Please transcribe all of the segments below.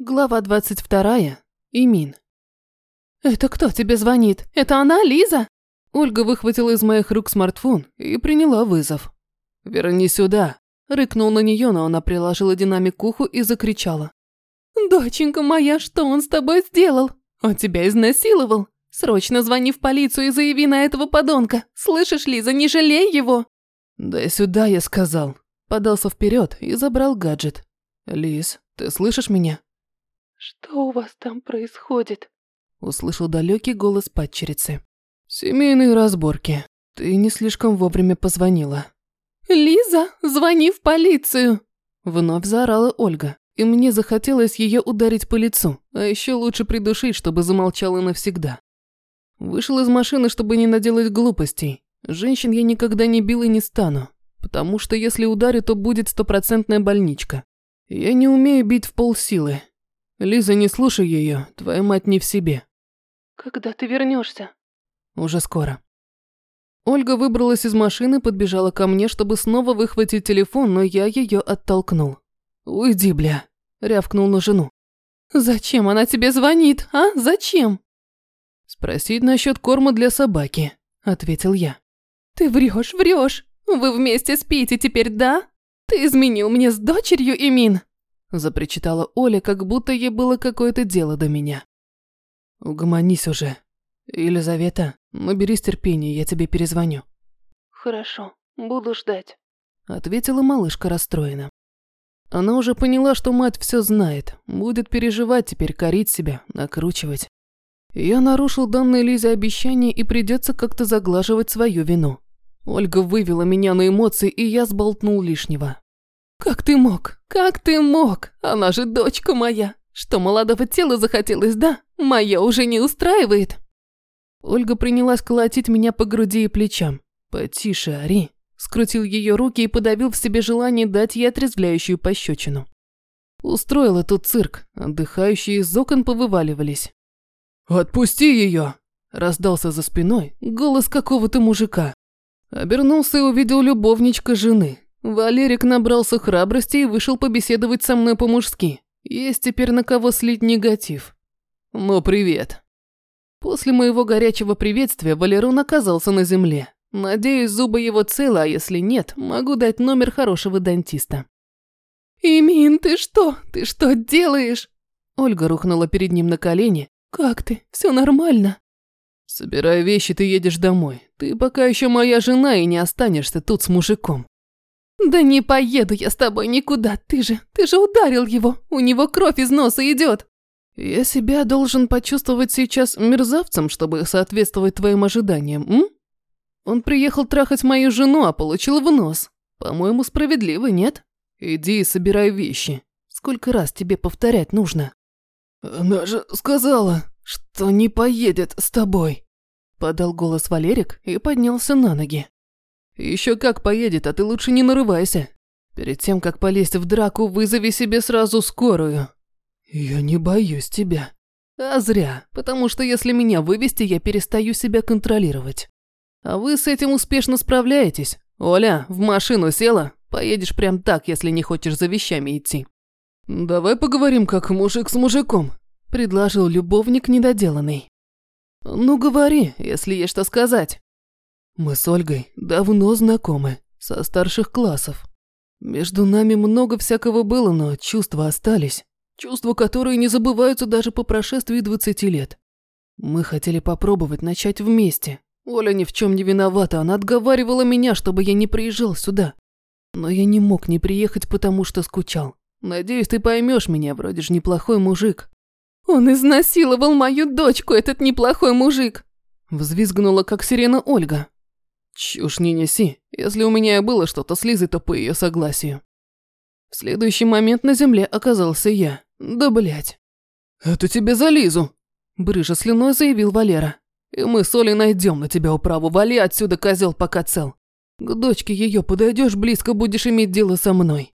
Глава 22. Имин. «Это кто тебе звонит? Это она, Лиза?» Ольга выхватила из моих рук смартфон и приняла вызов. «Верни сюда!» Рыкнул на нее, но она приложила динамик к уху и закричала. «Доченька моя, что он с тобой сделал? Он тебя изнасиловал? Срочно звони в полицию и заяви на этого подонка. Слышишь, Лиза, не жалей его!» «Дай сюда, я сказал!» Подался вперед и забрал гаджет. «Лиз, ты слышишь меня?» «Что у вас там происходит?» Услышал далекий голос падчерицы. «Семейные разборки. Ты не слишком вовремя позвонила». «Лиза, звони в полицию!» Вновь заорала Ольга, и мне захотелось ее ударить по лицу, а еще лучше придушить, чтобы замолчала навсегда. Вышел из машины, чтобы не наделать глупостей. Женщин я никогда не бил и не стану, потому что если ударю, то будет стопроцентная больничка. Я не умею бить в полсилы, Лиза, не слушай ее, твоя мать не в себе. Когда ты вернешься? Уже скоро. Ольга выбралась из машины, подбежала ко мне, чтобы снова выхватить телефон, но я ее оттолкнул. «Уйди, бля», – рявкнул на жену. «Зачем она тебе звонит, а? Зачем?» «Спросить насчет корма для собаки», – ответил я. «Ты врешь, врешь. Вы вместе спите теперь, да? Ты изменил мне с дочерью, Имин?» Запричитала Оля, как будто ей было какое-то дело до меня. Угомонись уже. Елизавета, наберись терпения, я тебе перезвоню. Хорошо, буду ждать. Ответила малышка расстроена. Она уже поняла, что мать все знает, будет переживать теперь, корить себя, накручивать. Я нарушил данное Лизе обещание и придется как-то заглаживать свою вину. Ольга вывела меня на эмоции, и я сболтнул лишнего. «Как ты мог? Как ты мог? Она же дочка моя. Что молодого тела захотелось, да? Моя уже не устраивает». Ольга принялась колотить меня по груди и плечам. «Потише, Ари». Скрутил ее руки и подавил в себе желание дать ей отрезвляющую пощечину. Устроила тут цирк, отдыхающие из окон повываливались. «Отпусти ее!» – раздался за спиной голос какого-то мужика. Обернулся и увидел любовничка жены, Валерик набрался храбрости и вышел побеседовать со мной по-мужски. Есть теперь на кого слить негатив. Ну, привет. После моего горячего приветствия Валерон оказался на земле. Надеюсь, зубы его целы, а если нет, могу дать номер хорошего дантиста. «Имин, ты что? Ты что делаешь?» Ольга рухнула перед ним на колени. «Как ты? Все нормально?» «Собирай вещи, ты едешь домой. Ты пока еще моя жена и не останешься тут с мужиком». «Да не поеду я с тобой никуда, ты же, ты же ударил его, у него кровь из носа идет!» «Я себя должен почувствовать сейчас мерзавцем, чтобы соответствовать твоим ожиданиям, м? Он приехал трахать мою жену, а получил в нос. По-моему, справедливо, нет? Иди и собирай вещи. Сколько раз тебе повторять нужно?» «Она же сказала, что не поедет с тобой», – подал голос Валерик и поднялся на ноги. Еще как поедет, а ты лучше не нарывайся. Перед тем, как полезть в драку, вызови себе сразу скорую. Я не боюсь тебя. А зря, потому что если меня вывести, я перестаю себя контролировать. А вы с этим успешно справляетесь. Оля, в машину села? Поедешь прям так, если не хочешь за вещами идти. Давай поговорим как мужик с мужиком, предложил любовник недоделанный. Ну говори, если есть что сказать. Мы с Ольгой давно знакомы, со старших классов. Между нами много всякого было, но чувства остались. Чувства, которые не забываются даже по прошествии 20 лет. Мы хотели попробовать начать вместе. Оля ни в чем не виновата, она отговаривала меня, чтобы я не приезжал сюда. Но я не мог не приехать, потому что скучал. Надеюсь, ты поймешь меня, вроде же неплохой мужик. Он изнасиловал мою дочку, этот неплохой мужик. Взвизгнула, как сирена Ольга. Чушь не неси. Если у меня было что-то с Лизой, то по ее согласию. В следующий момент на земле оказался я. Да блять. «Это тебе за Лизу!» Брыжа слюной заявил Валера. «И мы с Олей найдем на тебя управу. Вали отсюда, козел, пока цел. К дочке ее подойдешь близко, будешь иметь дело со мной».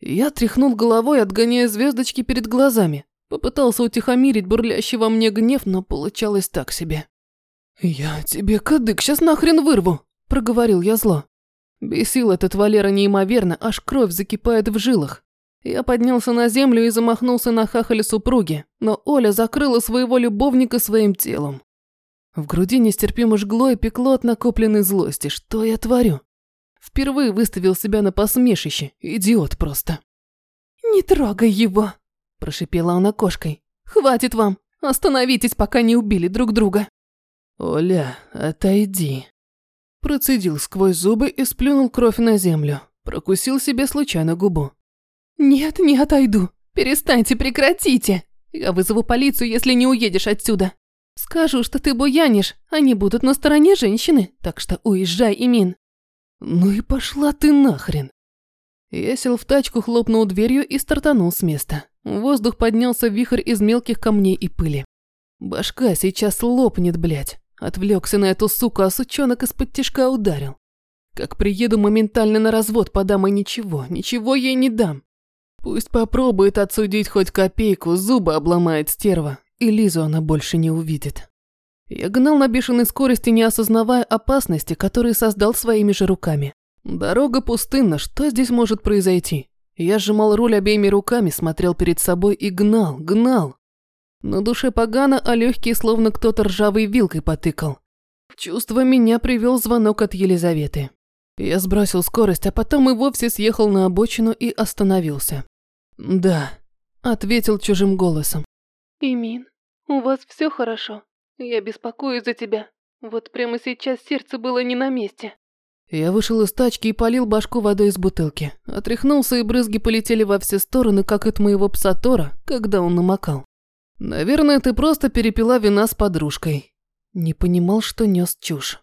Я тряхнул головой, отгоняя звездочки перед глазами. Попытался утихомирить бурлящий во мне гнев, но получалось так себе. «Я тебе кадык сейчас нахрен вырву!» – проговорил я зло. Бесил этот Валера неимоверно, аж кровь закипает в жилах. Я поднялся на землю и замахнулся на хахале супруги, но Оля закрыла своего любовника своим телом. В груди нестерпимо жгло и пекло от накопленной злости. Что я творю? Впервые выставил себя на посмешище. Идиот просто. «Не трогай его!» – прошипела она кошкой. «Хватит вам! Остановитесь, пока не убили друг друга!» «Оля, отойди!» Процедил сквозь зубы и сплюнул кровь на землю. Прокусил себе случайно губу. «Нет, не отойду. Перестаньте, прекратите. Я вызову полицию, если не уедешь отсюда. Скажу, что ты буянишь, они будут на стороне женщины, так что уезжай, Имин». «Ну и пошла ты нахрен!» Я сел в тачку, хлопнул дверью и стартанул с места. В воздух поднялся вихрь из мелких камней и пыли. Башка сейчас лопнет, блядь. Отвлекся на эту суку, а сучонок из-под тишка ударил. Как приеду моментально на развод подам и ничего, ничего ей не дам. Пусть попробует отсудить хоть копейку, зубы обломает стерва, и Лизу она больше не увидит. Я гнал на бешеной скорости, не осознавая опасности, которые создал своими же руками. Дорога пустынна, что здесь может произойти? Я сжимал руль обеими руками, смотрел перед собой и гнал, гнал. На душе погано, а легкие словно кто-то ржавой вилкой потыкал. Чувство меня привел звонок от Елизаветы. Я сбросил скорость, а потом и вовсе съехал на обочину и остановился. «Да», – ответил чужим голосом. «Имин, у вас все хорошо? Я беспокоюсь за тебя. Вот прямо сейчас сердце было не на месте». Я вышел из тачки и полил башку водой из бутылки. Отряхнулся, и брызги полетели во все стороны, как от моего пса Тора, когда он намокал. «Наверное, ты просто перепила вина с подружкой». Не понимал, что нес чушь.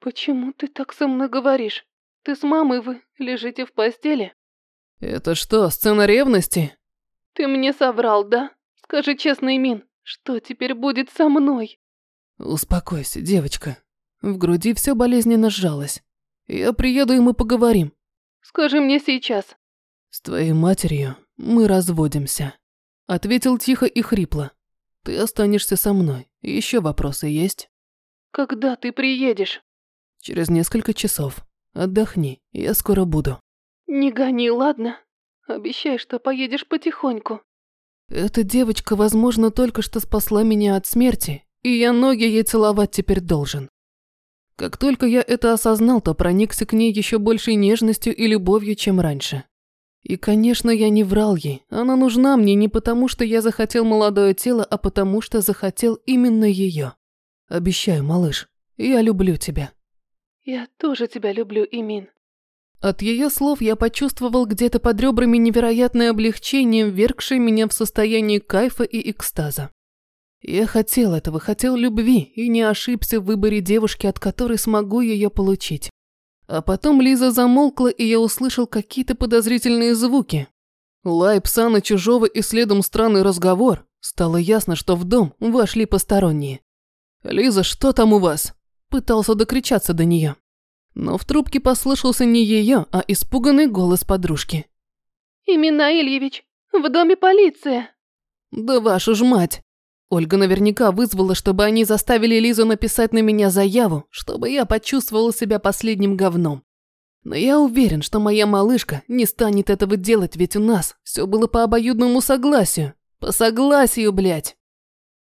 «Почему ты так со мной говоришь? Ты с мамой вы лежите в постели?» «Это что, сцена ревности?» «Ты мне соврал, да? Скажи честно, Имин, что теперь будет со мной?» «Успокойся, девочка». В груди все болезненно сжалось. «Я приеду, и мы поговорим». «Скажи мне сейчас». «С твоей матерью мы разводимся», — ответил тихо и хрипло. «Ты останешься со мной. Еще вопросы есть?» «Когда ты приедешь?» «Через несколько часов. Отдохни, я скоро буду». «Не гони, ладно? Обещай, что поедешь потихоньку». Эта девочка, возможно, только что спасла меня от смерти, и я ноги ей целовать теперь должен. Как только я это осознал, то проникся к ней еще большей нежностью и любовью, чем раньше. И, конечно, я не врал ей. Она нужна мне не потому, что я захотел молодое тело, а потому, что захотел именно ее. Обещаю, малыш, я люблю тебя. Я тоже тебя люблю, Имин. От ее слов я почувствовал где-то под ребрами невероятное облегчение, ввергшее меня в состояние кайфа и экстаза. Я хотел этого, хотел любви и не ошибся в выборе девушки, от которой смогу ее получить. А потом Лиза замолкла, и я услышал какие-то подозрительные звуки. Лай пса на чужого и следом странный разговор. Стало ясно, что в дом вошли посторонние. «Лиза, что там у вас?» Пытался докричаться до нее. Но в трубке послышался не ее, а испуганный голос подружки. «Имена Ильевич, в доме полиция!» «Да вашу ж мать!» Ольга наверняка вызвала, чтобы они заставили Лизу написать на меня заяву, чтобы я почувствовала себя последним говном. Но я уверен, что моя малышка не станет этого делать, ведь у нас все было по обоюдному согласию. По согласию, блядь.